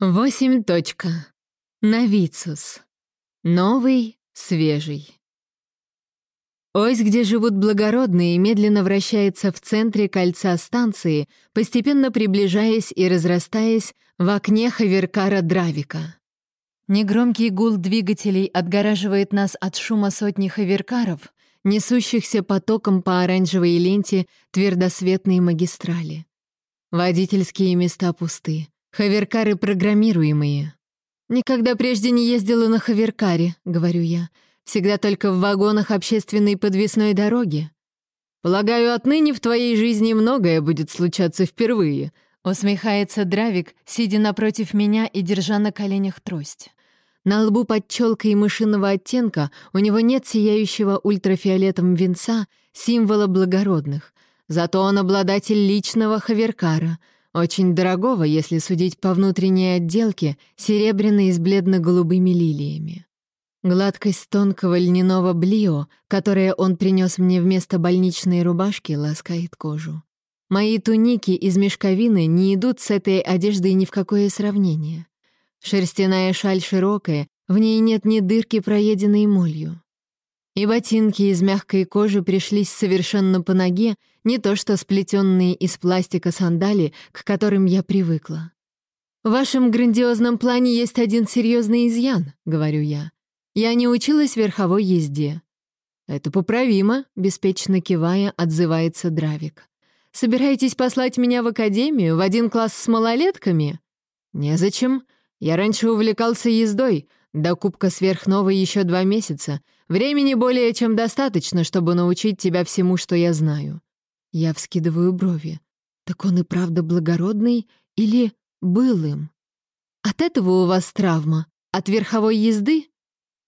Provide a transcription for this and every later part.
Восемь точка. Новицус. Новый, свежий. Ось, где живут благородные, медленно вращается в центре кольца станции, постепенно приближаясь и разрастаясь в окне Хаверкара Дравика. Негромкий гул двигателей отгораживает нас от шума сотни хаверкаров, несущихся потоком по оранжевой ленте твердосветной магистрали. Водительские места пусты. Хаверкары программируемые. Никогда прежде не ездила на хаверкаре, говорю я. Всегда только в вагонах общественной подвесной дороги. Полагаю, отныне в твоей жизни многое будет случаться впервые, усмехается Дравик, сидя напротив меня и держа на коленях трость. На лбу под челкой мышиного оттенка у него нет сияющего ультрафиолетом венца, символа благородных. Зато он обладатель личного хаверкара — очень дорогого, если судить по внутренней отделке, серебряной с бледно-голубыми лилиями. Гладкость тонкого льняного блио, которое он принес мне вместо больничной рубашки, ласкает кожу. Мои туники из мешковины не идут с этой одеждой ни в какое сравнение. Шерстяная шаль широкая, в ней нет ни дырки, проеденной молью. И ботинки из мягкой кожи пришлись совершенно по ноге, не то что сплетенные из пластика сандали, к которым я привыкла. «В вашем грандиозном плане есть один серьезный изъян», — говорю я. «Я не училась верховой езде». «Это поправимо», — беспечно кивая, отзывается Дравик. «Собираетесь послать меня в академию, в один класс с малолетками?» «Незачем. Я раньше увлекался ездой, до Кубка Сверхновой еще два месяца. Времени более чем достаточно, чтобы научить тебя всему, что я знаю». Я вскидываю брови. «Так он и правда благородный или был им?» «От этого у вас травма? От верховой езды?»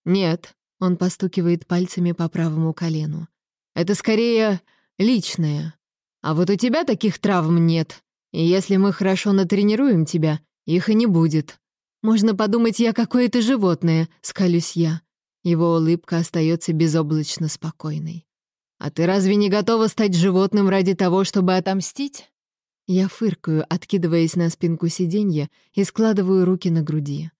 «Нет», — он постукивает пальцами по правому колену. «Это скорее личное. А вот у тебя таких травм нет. И если мы хорошо натренируем тебя, их и не будет. Можно подумать, я какое-то животное, скалюсь я. Его улыбка остается безоблачно спокойной. А ты разве не готова стать животным ради того, чтобы отомстить? Я фыркаю, откидываясь на спинку сиденья и складываю руки на груди.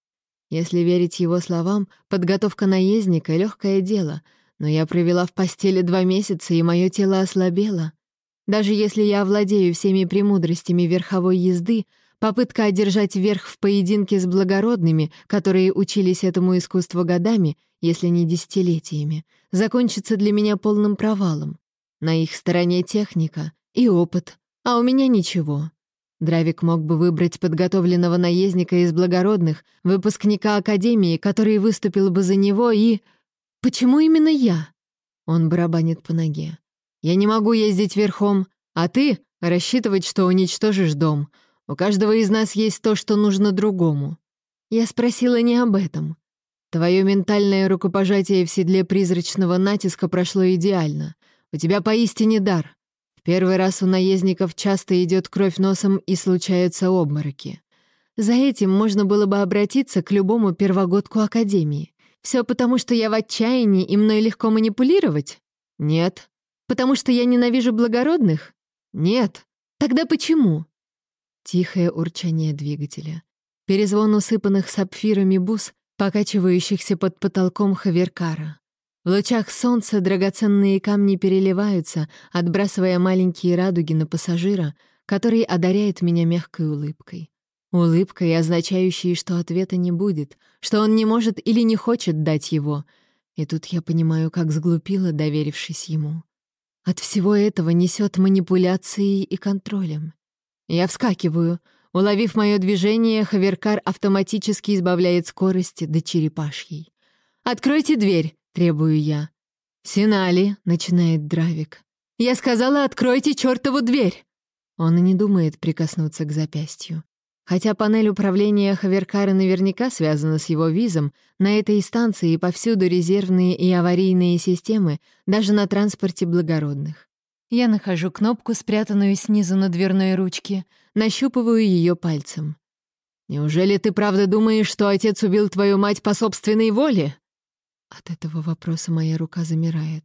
Если верить его словам, подготовка наездника — легкое дело, но я провела в постели два месяца, и мое тело ослабело. Даже если я овладею всеми премудростями верховой езды, Попытка одержать верх в поединке с благородными, которые учились этому искусству годами, если не десятилетиями, закончится для меня полным провалом. На их стороне техника и опыт, а у меня ничего. Дравик мог бы выбрать подготовленного наездника из благородных, выпускника Академии, который выступил бы за него, и... Почему именно я? Он барабанит по ноге. Я не могу ездить верхом, а ты — рассчитывать, что уничтожишь дом — у каждого из нас есть то, что нужно другому. Я спросила не об этом. Твое ментальное рукопожатие в седле призрачного натиска прошло идеально. У тебя поистине дар. В первый раз у наездников часто идет кровь носом и случаются обмороки. За этим можно было бы обратиться к любому первогодку Академии. Все потому, что я в отчаянии и мной легко манипулировать? Нет. Потому что я ненавижу благородных? Нет. Тогда почему? Тихое урчание двигателя. Перезвон усыпанных сапфирами бус, покачивающихся под потолком хаверкара. В лучах солнца драгоценные камни переливаются, отбрасывая маленькие радуги на пассажира, который одаряет меня мягкой улыбкой. Улыбкой, означающей, что ответа не будет, что он не может или не хочет дать его. И тут я понимаю, как сглупила, доверившись ему. От всего этого несет манипуляцией и контролем. Я вскакиваю. Уловив мое движение, Хаверкар автоматически избавляет скорости до черепашьей. «Откройте дверь!» — требую я. «Синали!» — начинает Дравик. «Я сказала, откройте чертову дверь!» Он и не думает прикоснуться к запястью. Хотя панель управления Хаверкара наверняка связана с его визом, на этой станции повсюду резервные и аварийные системы, даже на транспорте благородных. Я нахожу кнопку, спрятанную снизу на дверной ручке, нащупываю ее пальцем. «Неужели ты правда думаешь, что отец убил твою мать по собственной воле?» От этого вопроса моя рука замирает.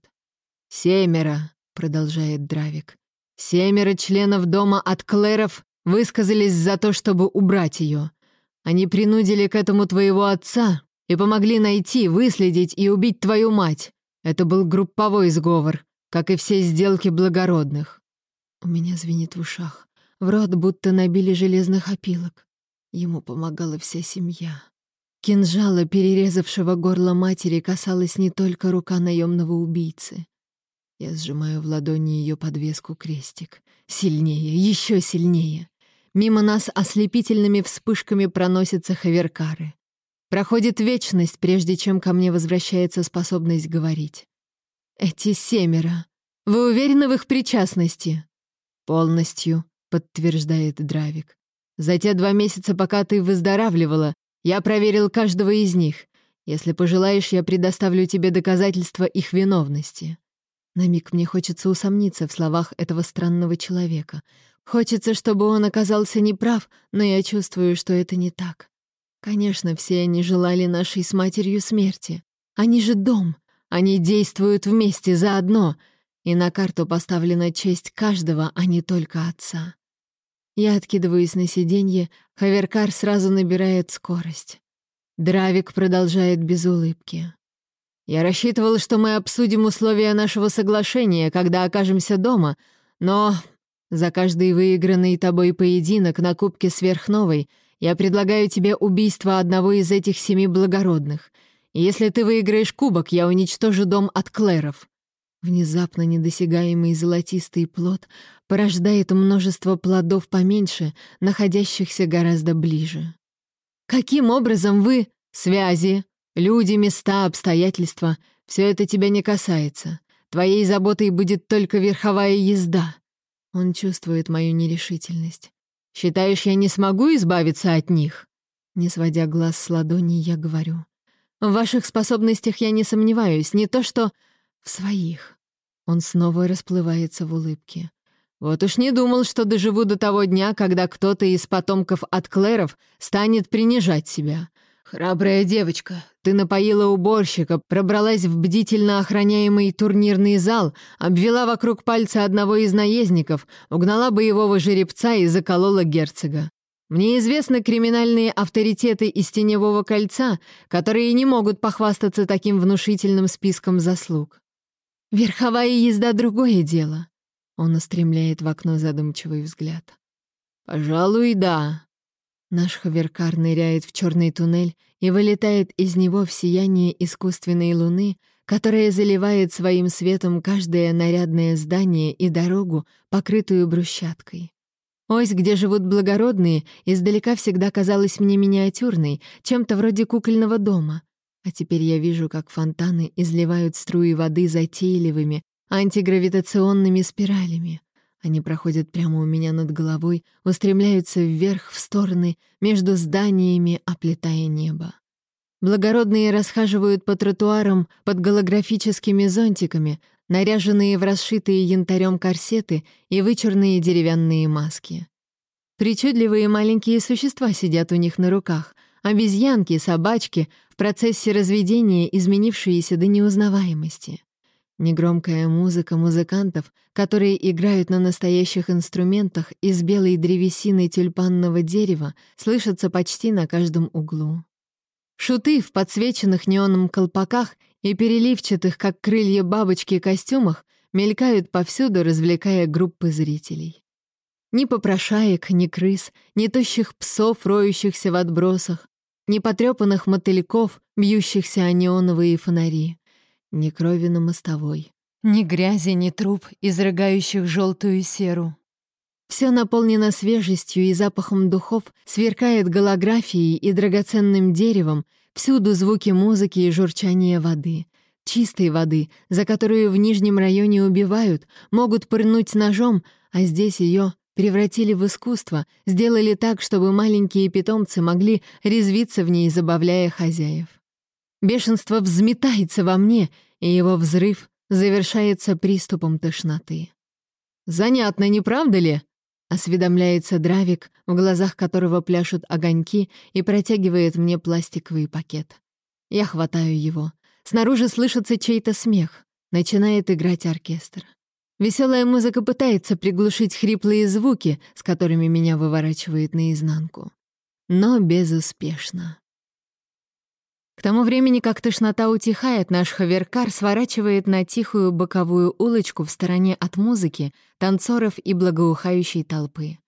«Семеро», — продолжает Дравик. «Семеро членов дома от Клэров высказались за то, чтобы убрать ее. Они принудили к этому твоего отца и помогли найти, выследить и убить твою мать. Это был групповой сговор, как и все сделки благородных». У меня звенит в ушах. В рот будто набили железных опилок. Ему помогала вся семья. Кинжала, перерезавшего горло матери, касалась не только рука наемного убийцы. Я сжимаю в ладони ее подвеску крестик. Сильнее, еще сильнее. Мимо нас ослепительными вспышками проносятся хаверкары. Проходит вечность, прежде чем ко мне возвращается способность говорить. «Эти семеро. Вы уверены в их причастности?» «Полностью», — подтверждает Дравик. «За те два месяца, пока ты выздоравливала, я проверил каждого из них. Если пожелаешь, я предоставлю тебе доказательства их виновности». На миг мне хочется усомниться в словах этого странного человека. Хочется, чтобы он оказался неправ, но я чувствую, что это не так. Конечно, все они желали нашей с матерью смерти. Они же дом. Они действуют вместе заодно. И на карту поставлена честь каждого, а не только отца. Я откидываюсь на сиденье, Хаверкар сразу набирает скорость. Дравик продолжает без улыбки. «Я рассчитывал, что мы обсудим условия нашего соглашения, когда окажемся дома, но за каждый выигранный тобой поединок на Кубке Сверхновой — я предлагаю тебе убийство одного из этих семи благородных. Если ты выиграешь кубок, я уничтожу дом от Клэров». Внезапно недосягаемый золотистый плод порождает множество плодов поменьше, находящихся гораздо ближе. «Каким образом вы...» «Связи, люди, места, обстоятельства — все это тебя не касается. Твоей заботой будет только верховая езда». Он чувствует мою нерешительность. Считаешь, я не смогу избавиться от них?» Не сводя глаз с ладони, я говорю. «В ваших способностях я не сомневаюсь, не то что в своих». Он снова расплывается в улыбке. «Вот уж не думал, что доживу до того дня, когда кто-то из потомков от Клэров станет принижать себя. «Храбрая девочка, ты напоила уборщика, пробралась в бдительно охраняемый турнирный зал, обвела вокруг пальца одного из наездников, угнала боевого жеребца и заколола герцога. Мне известны криминальные авторитеты из Теневого кольца, которые не могут похвастаться таким внушительным списком заслуг. Верховая езда — другое дело». Он устремляет в окно задумчивый взгляд. «Пожалуй, да», Наш ховеркар ныряет в черный туннель и вылетает из него в сияние искусственной луны, которая заливает своим светом каждое нарядное здание и дорогу, покрытую брусчаткой. Ось, где живут благородные, издалека всегда казалась мне миниатюрной, чем-то вроде кукольного дома. А теперь я вижу, как фонтаны изливают струи воды затейливыми, антигравитационными спиралями. Они проходят прямо у меня над головой, устремляются вверх, в стороны, между зданиями, оплетая небо. Благородные расхаживают по тротуарам под голографическими зонтиками, наряженные в расшитые янтарем корсеты и вычурные деревянные маски. Причудливые маленькие существа сидят у них на руках, обезьянки, собачки, в процессе разведения изменившиеся до неузнаваемости. Негромкая музыка музыкантов, которые играют на настоящих инструментах из белой древесины тюльпанного дерева, слышится почти на каждом углу. Шуты в подсвеченных неоном колпаках и переливчатых, как крылья бабочки, костюмах мелькают повсюду, развлекая группы зрителей. Ни попрошаек, ни крыс, ни тощих псов, роющихся в отбросах, ни потрепанных мотыльков, бьющихся о неоновые фонари. Ни крови на мостовой, ни грязи, ни труб, изрыгающих желтую серу. Все наполнено свежестью и запахом духов, сверкает голографией и драгоценным деревом, всюду звуки музыки и журчания воды. Чистой воды, за которую в Нижнем районе убивают, могут пырнуть ножом, а здесь ее превратили в искусство, сделали так, чтобы маленькие питомцы могли резвиться в ней, забавляя хозяев. Бешенство взметается во мне, и его взрыв завершается приступом тошноты. «Занятно, не правда ли?» — осведомляется Дравик, в глазах которого пляшут огоньки, и протягивает мне пластиковый пакет. Я хватаю его. Снаружи слышится чей-то смех. Начинает играть оркестр. Веселая музыка пытается приглушить хриплые звуки, с которыми меня выворачивает наизнанку. но безуспешно. К тому времени, как тошнота утихает, наш хаверкар сворачивает на тихую боковую улочку в стороне от музыки, танцоров и благоухающей толпы.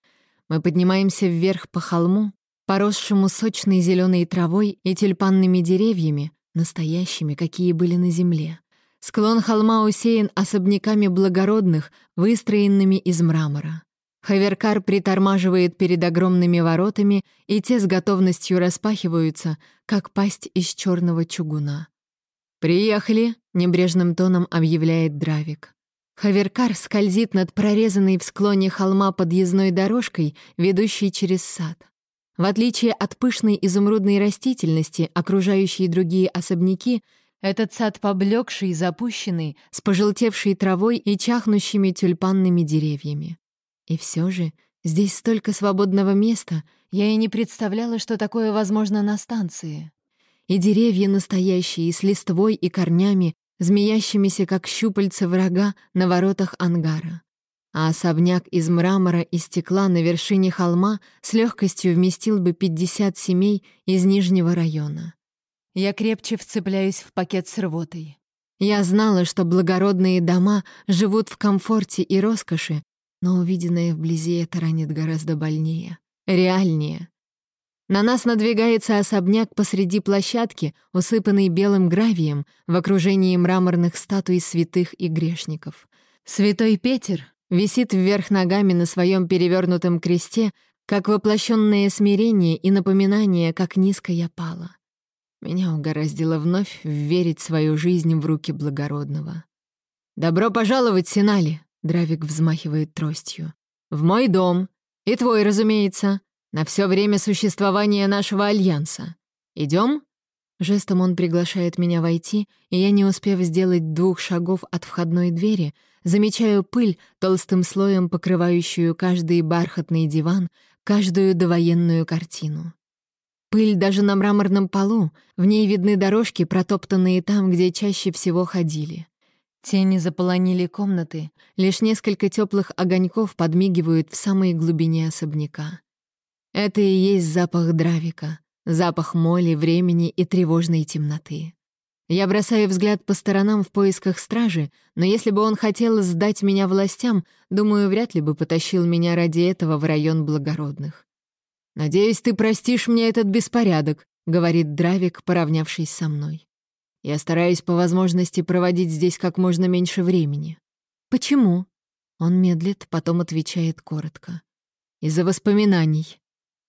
Мы поднимаемся вверх по холму, поросшему сочной зеленой травой и тюльпанными деревьями, настоящими, какие были на земле. Склон холма усеян особняками благородных, выстроенными из мрамора. Хаверкар притормаживает перед огромными воротами, и те с готовностью распахиваются, как пасть из черного чугуна. «Приехали!» — небрежным тоном объявляет Дравик. Хаверкар скользит над прорезанной в склоне холма подъездной дорожкой, ведущей через сад. В отличие от пышной изумрудной растительности, окружающей другие особняки, этот сад поблекший, запущенный, с пожелтевшей травой и чахнущими тюльпанными деревьями. И все же здесь столько свободного места, я и не представляла, что такое возможно на станции. И деревья настоящие, с листвой и корнями, змеящимися, как щупальца врага на воротах ангара. А особняк из мрамора и стекла на вершине холма с легкостью вместил бы 50 семей из Нижнего района. Я крепче вцепляюсь в пакет с рвотой. Я знала, что благородные дома живут в комфорте и роскоши, но увиденное вблизи это ранит гораздо больнее, реальнее. На нас надвигается особняк посреди площадки, усыпанный белым гравием, в окружении мраморных статуй святых и грешников. Святой Петер висит вверх ногами на своем перевернутом кресте, как воплощенное смирение и напоминание, как низко я пала. Меня угораздило вновь верить свою жизнь в руки благородного. «Добро пожаловать, Синали!» Дравик взмахивает тростью. «В мой дом. И твой, разумеется. На все время существования нашего альянса. Идем?» Жестом он приглашает меня войти, и я, не успев сделать двух шагов от входной двери, замечаю пыль, толстым слоем покрывающую каждый бархатный диван, каждую довоенную картину. Пыль даже на мраморном полу, в ней видны дорожки, протоптанные там, где чаще всего ходили. Тени заполонили комнаты, лишь несколько теплых огоньков подмигивают в самой глубине особняка. Это и есть запах дравика, запах моли, времени и тревожной темноты. Я бросаю взгляд по сторонам в поисках стражи, но если бы он хотел сдать меня властям, думаю, вряд ли бы потащил меня ради этого в район благородных. «Надеюсь, ты простишь мне этот беспорядок», — говорит Дравик, поравнявшись со мной. Я стараюсь по возможности проводить здесь как можно меньше времени. Почему? Он медлит, потом отвечает коротко. Из-за воспоминаний.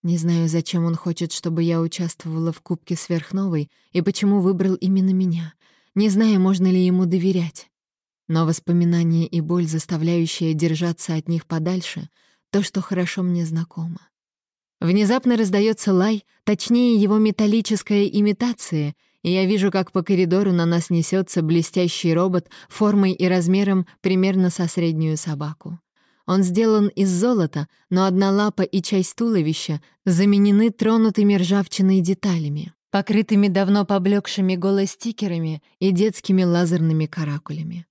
Не знаю, зачем он хочет, чтобы я участвовала в Кубке Сверхновой и почему выбрал именно меня. Не знаю, можно ли ему доверять. Но воспоминания и боль, заставляющая держаться от них подальше, то, что хорошо мне знакомо. Внезапно раздается лай, точнее его металлическая имитация — и я вижу, как по коридору на нас несется блестящий робот формой и размером примерно со среднюю собаку. Он сделан из золота, но одна лапа и часть туловища заменены тронутыми ржавчиной деталями, покрытыми давно поблекшими голостикерами и детскими лазерными каракулями.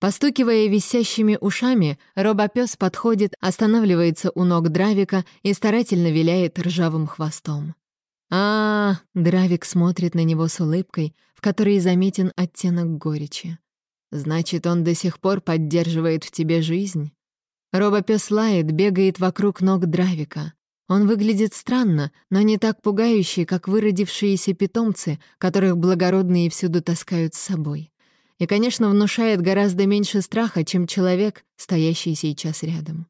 Постукивая висящими ушами, робопёс подходит, останавливается у ног Дравика и старательно виляет ржавым хвостом. А, Дравик смотрит на него с улыбкой, в которой заметен оттенок горечи. Значит, он до сих пор поддерживает в тебе жизнь? Робопес лает, бегает вокруг ног Дравика. Он выглядит странно, но не так пугающий, как выродившиеся питомцы, которых благородные всюду таскают с собой. И, конечно, внушает гораздо меньше страха, чем человек, стоящий сейчас рядом.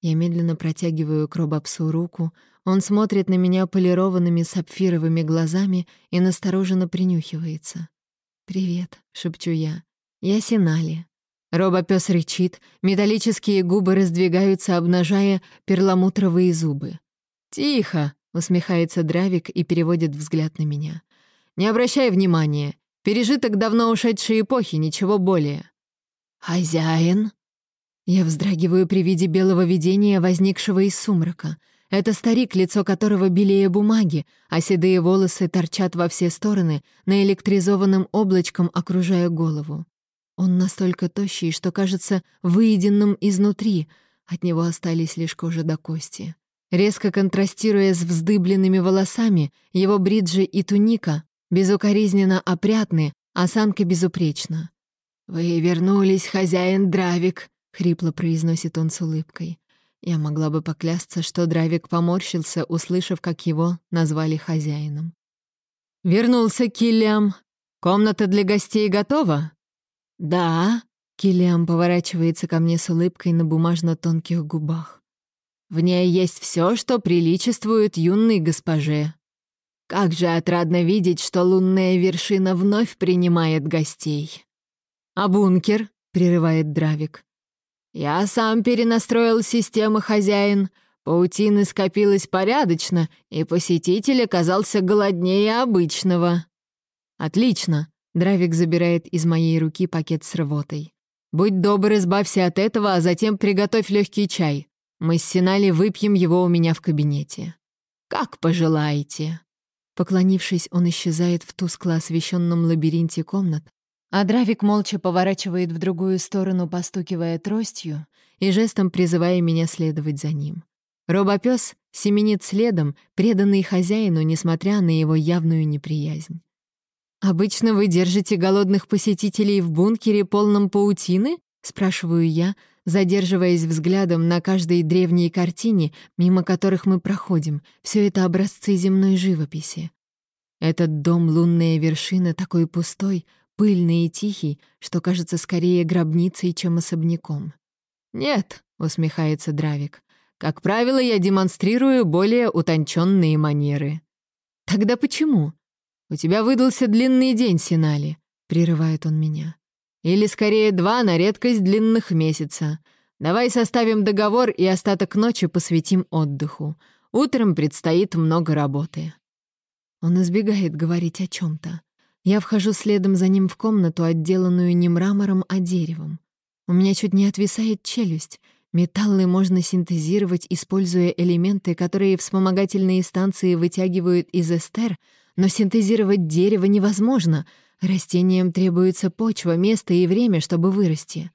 Я медленно протягиваю к Робопсу руку, он смотрит на меня полированными сапфировыми глазами и настороженно принюхивается. «Привет», — шепчу я. «Я Синали». Робопёс рычит, металлические губы раздвигаются, обнажая перламутровые зубы. «Тихо!» — усмехается Дравик и переводит взгляд на меня. «Не обращай внимания. Пережиток давно ушедшей эпохи, ничего более». «Хозяин?» Я вздрагиваю при виде белого видения, возникшего из сумрака — это старик, лицо которого белее бумаги, а седые волосы торчат во все стороны, наэлектризованным облачком окружая голову. Он настолько тощий, что кажется выеденным изнутри, от него остались лишь кожа до кости. Резко контрастируя с вздыбленными волосами, его бриджи и туника безукоризненно опрятны, осанка безупречна. «Вы вернулись, хозяин Дравик», — хрипло произносит он с улыбкой. Я могла бы поклясться, что Дравик поморщился, услышав, как его назвали хозяином. «Вернулся Киллиам. Комната для гостей готова?» «Да», — Киллиам поворачивается ко мне с улыбкой на бумажно-тонких губах. «В ней есть все, что приличествует юной госпоже. Как же отрадно видеть, что лунная вершина вновь принимает гостей». «А бункер?» — прерывает Дравик. «Я сам перенастроил систему, хозяин. Паутины скопилось порядочно, и посетитель оказался голоднее обычного». «Отлично!» — Дравик забирает из моей руки пакет с рвотой. «Будь добр, избавься от этого, а затем приготовь легкий чай. Мы с Синали выпьем его у меня в кабинете». «Как пожелаете». Поклонившись, он исчезает в тускло освещенном лабиринте комнат, а Дравик молча поворачивает в другую сторону, постукивая тростью и жестом призывая меня следовать за ним. Робопёс семенит следом, преданный хозяину, несмотря на его явную неприязнь. «Обычно вы держите голодных посетителей в бункере, полном паутины?» — спрашиваю я, задерживаясь взглядом на каждой древней картине, мимо которых мы проходим. Все это образцы земной живописи. Этот дом «Лунная вершина» такой пустой — пыльный и тихий, что кажется скорее гробницей, чем особняком. «Нет», — усмехается Дравик, — «как правило, я демонстрирую более утонченные манеры». «Тогда почему?» «У тебя выдался длинный день, Синали», — прерывает он меня. «Или скорее два на редкость длинных месяца. Давай составим договор и остаток ночи посвятим отдыху. Утром предстоит много работы». Он избегает говорить о чем то я вхожу следом за ним в комнату, отделанную не мрамором, а деревом. У меня чуть не отвисает челюсть. Металлы можно синтезировать, используя элементы, которые вспомогательные станции вытягивают из эстер, но синтезировать дерево невозможно. Растениям требуется почва, место и время, чтобы вырасти.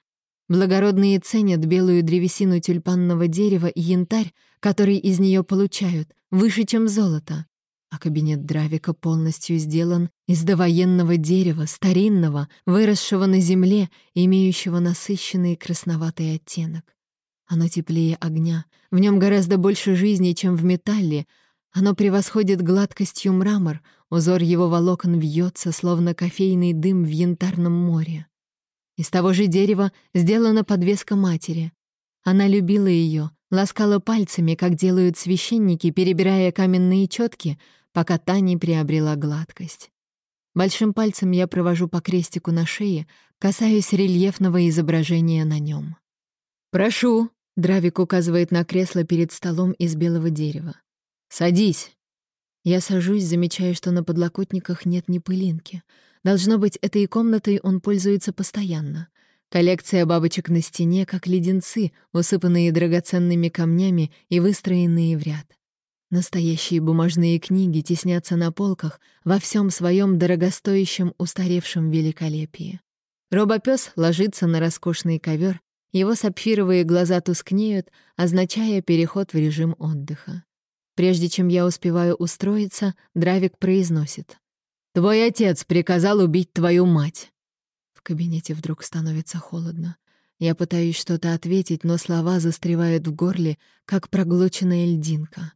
Благородные ценят белую древесину тюльпанного дерева и янтарь, который из нее получают, выше, чем золото а кабинет Дравика полностью сделан из довоенного дерева, старинного, выросшего на земле, имеющего насыщенный красноватый оттенок. Оно теплее огня, в нем гораздо больше жизни, чем в металле, оно превосходит гладкостью мрамор, узор его волокон вьется, словно кофейный дым в янтарном море. Из того же дерева сделана подвеска матери. Она любила ее, ласкала пальцами, как делают священники, перебирая каменные четки, пока та не приобрела гладкость. Большим пальцем я провожу по крестику на шее, касаясь рельефного изображения на нем. «Прошу», — Дравик указывает на кресло перед столом из белого дерева. «Садись». Я сажусь, замечая, что на подлокотниках нет ни пылинки. Должно быть, этой комнатой он пользуется постоянно. Коллекция бабочек на стене, как леденцы, усыпанные драгоценными камнями и выстроенные в ряд. Настоящие бумажные книги теснятся на полках во всем своем дорогостоящем устаревшем великолепии. Робопес ложится на роскошный ковер, его сапфировые глаза тускнеют, означая переход в режим отдыха. Прежде чем я успеваю устроиться, Дравик произносит. «Твой отец приказал убить твою мать». В кабинете вдруг становится холодно. Я пытаюсь что-то ответить, но слова застревают в горле, как проглоченная льдинка.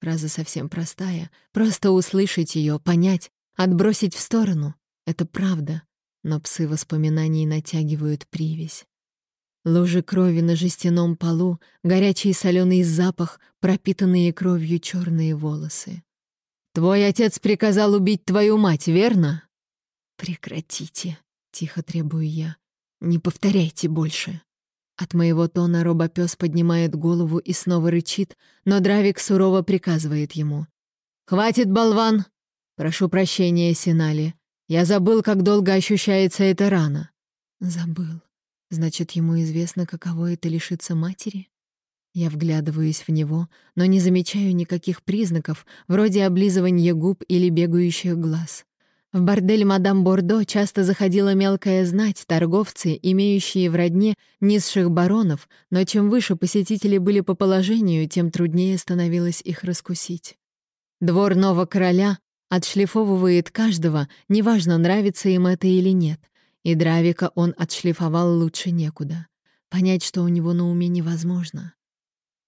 Фраза совсем простая. Просто услышать ее, понять, отбросить в сторону — это правда. Но псы воспоминаний натягивают привязь. Лужи крови на жестяном полу, горячий соленый запах, пропитанные кровью черные волосы. «Твой отец приказал убить твою мать, верно?» «Прекратите», — тихо требую я. «Не повторяйте больше». От моего тона робопёс поднимает голову и снова рычит, но Дравик сурово приказывает ему. «Хватит, болван! Прошу прощения, Синали. Я забыл, как долго ощущается эта рана». «Забыл. Значит, ему известно, каково это лишиться матери?» Я вглядываюсь в него, но не замечаю никаких признаков, вроде облизывания губ или бегающих глаз. В бордель мадам Бордо часто заходила мелкая знать, торговцы, имеющие в родне низших баронов, но чем выше посетители были по положению, тем труднее становилось их раскусить. Двор нового короля отшлифовывает каждого, неважно, нравится им это или нет, и Дравика он отшлифовал лучше некуда. Понять, что у него на уме, невозможно.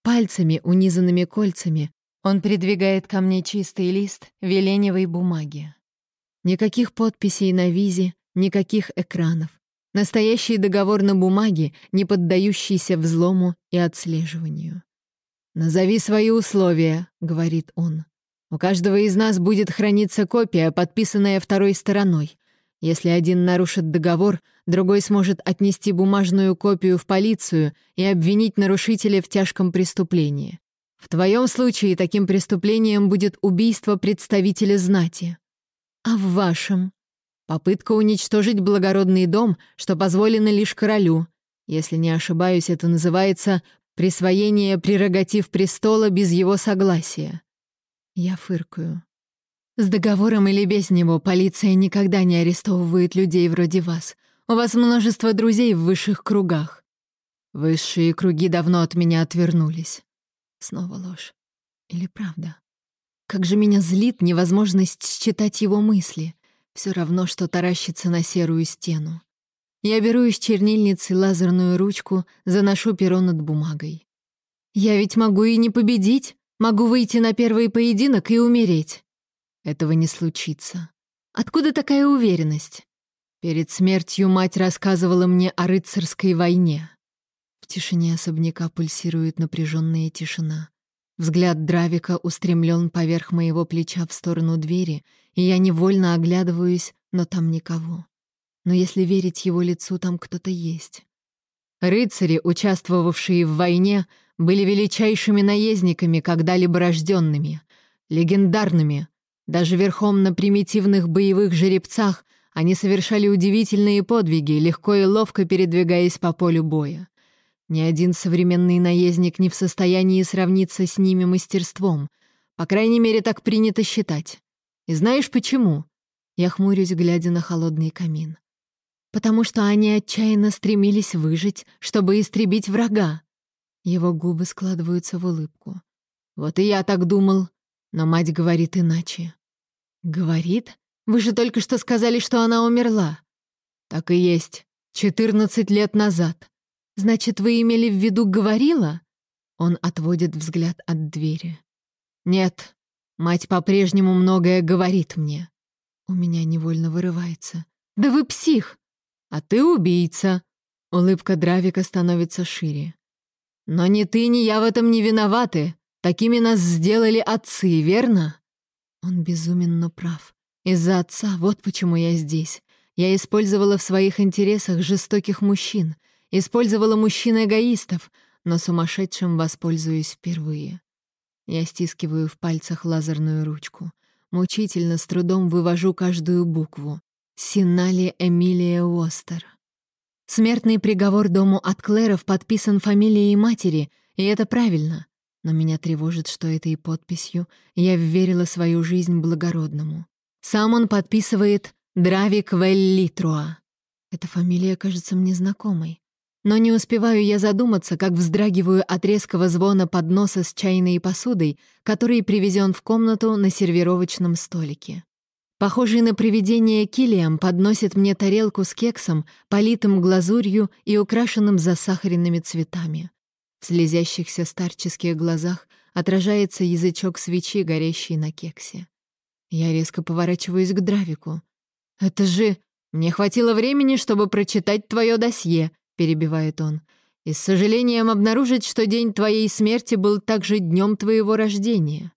Пальцами, унизанными кольцами, он придвигает ко мне чистый лист веленевой бумаги. Никаких подписей на визе, никаких экранов. Настоящий договор на бумаге, не поддающийся взлому и отслеживанию. «Назови свои условия», — говорит он. «У каждого из нас будет храниться копия, подписанная второй стороной. Если один нарушит договор, другой сможет отнести бумажную копию в полицию и обвинить нарушителя в тяжком преступлении. В твоем случае таким преступлением будет убийство представителя знати. А в вашем? Попытка уничтожить благородный дом, что позволено лишь королю. Если не ошибаюсь, это называется присвоение прерогатив престола без его согласия. Я фыркаю. С договором или без него полиция никогда не арестовывает людей вроде вас. У вас множество друзей в высших кругах. Высшие круги давно от меня отвернулись. Снова ложь. Или правда? Как же меня злит невозможность считать его мысли. Все равно, что таращиться на серую стену. Я беру из чернильницы лазерную ручку, заношу перо над бумагой. Я ведь могу и не победить, могу выйти на первый поединок и умереть. Этого не случится. Откуда такая уверенность? Перед смертью мать рассказывала мне о рыцарской войне. В тишине особняка пульсирует напряженная тишина. Взгляд Дравика устремлен поверх моего плеча в сторону двери, и я невольно оглядываюсь, но там никого. Но если верить его лицу, там кто-то есть. Рыцари, участвовавшие в войне, были величайшими наездниками, когда-либо рожденными, легендарными. Даже верхом на примитивных боевых жеребцах они совершали удивительные подвиги, легко и ловко передвигаясь по полю боя. Ни один современный наездник не в состоянии сравниться с ними мастерством. По крайней мере, так принято считать. И знаешь почему? Я хмурюсь, глядя на холодный камин. Потому что они отчаянно стремились выжить, чтобы истребить врага. Его губы складываются в улыбку. Вот и я так думал, но мать говорит иначе. Говорит? Вы же только что сказали, что она умерла. Так и есть. Четырнадцать лет назад. «Значит, вы имели в виду говорила?» Он отводит взгляд от двери. «Нет, мать по-прежнему многое говорит мне». У меня невольно вырывается. «Да вы псих!» «А ты убийца!» Улыбка Дравика становится шире. «Но ни ты, ни я в этом не виноваты. Такими нас сделали отцы, верно?» Он безуменно прав. Из-за отца вот почему я здесь. Я использовала в своих интересах жестоких мужчин — Использовала мужчин-эгоистов, но сумасшедшим воспользуюсь впервые. Я стискиваю в пальцах лазерную ручку. Мучительно, с трудом вывожу каждую букву. Синали Эмилия Уостер. Смертный приговор дому от Клэров подписан фамилией матери, и это правильно. Но меня тревожит, что этой подписью я вверила свою жизнь благородному. Сам он подписывает «Дравик Веллитруа». Эта фамилия кажется мне знакомой. Но не успеваю я задуматься, как вздрагиваю от резкого звона подноса с чайной посудой, который привезен в комнату на сервировочном столике. Похожий на привидение Килиам подносит мне тарелку с кексом, политым глазурью и украшенным засахаренными цветами. В слезящихся старческих глазах отражается язычок свечи, горящий на кексе. Я резко поворачиваюсь к Дравику. «Это же... Мне хватило времени, чтобы прочитать твое досье», — перебивает он, — «и с сожалением обнаружить, что день твоей смерти был также днем твоего рождения».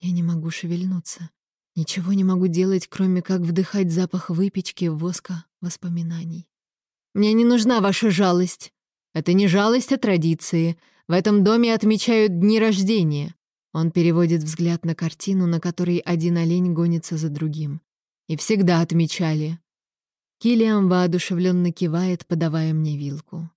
Я не могу шевельнуться. Ничего не могу делать, кроме как вдыхать запах выпечки, воска, воспоминаний. «Мне не нужна ваша жалость. Это не жалость, а традиции. В этом доме отмечают дни рождения». Он переводит взгляд на картину, на которой один олень гонится за другим. «И всегда отмечали. Килиан воодушевленно кивает, подавая мне вилку.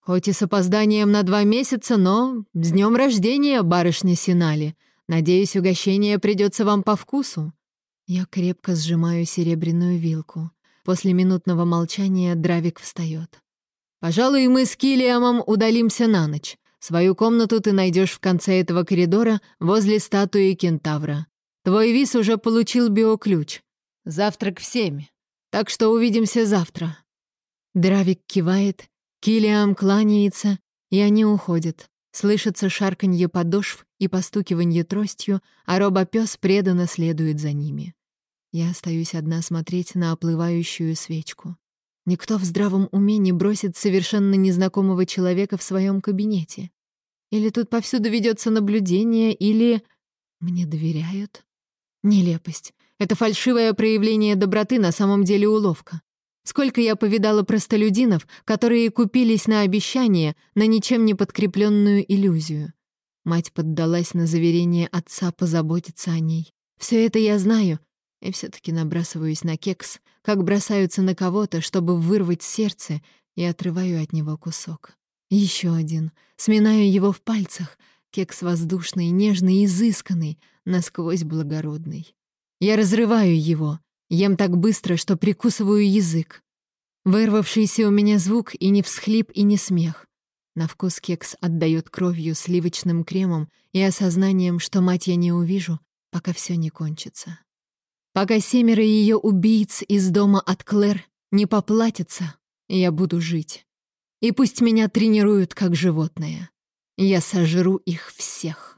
«Хоть и с опозданием на два месяца, но с днем рождения, барышня Синали. Надеюсь, угощение придется вам по вкусу». Я крепко сжимаю серебряную вилку. После минутного молчания Дравик встает. «Пожалуй, мы с Килиамом удалимся на ночь. Свою комнату ты найдешь в конце этого коридора возле статуи кентавра. Твой виз уже получил биоключ. Завтрак в семь. Так что увидимся завтра». Дравик кивает, Килиам кланяется, и они уходят. Слышится шарканье подошв и постукиванье тростью, а робопёс преданно следует за ними. Я остаюсь одна смотреть на оплывающую свечку. Никто в здравом уме не бросит совершенно незнакомого человека в своем кабинете. Или тут повсюду ведется наблюдение, или... Мне доверяют? Нелепость. Это фальшивое проявление доброты на самом деле уловка. Сколько я повидала простолюдинов, которые купились на обещание, на ничем не подкрепленную иллюзию. Мать поддалась на заверение отца позаботиться о ней. Все это я знаю, и все-таки набрасываюсь на кекс, как бросаются на кого-то, чтобы вырвать сердце, и отрываю от него кусок. Еще один. Сминаю его в пальцах. Кекс воздушный, нежный, изысканный, насквозь благородный. Я разрываю его, ем так быстро, что прикусываю язык. Вырвавшийся у меня звук и не всхлип, и не смех. На вкус кекс отдает кровью, сливочным кремом и осознанием, что мать я не увижу, пока все не кончится. Пока семеро ее убийц из дома от Клэр не поплатятся, я буду жить. И пусть меня тренируют как животное. Я сожру их всех.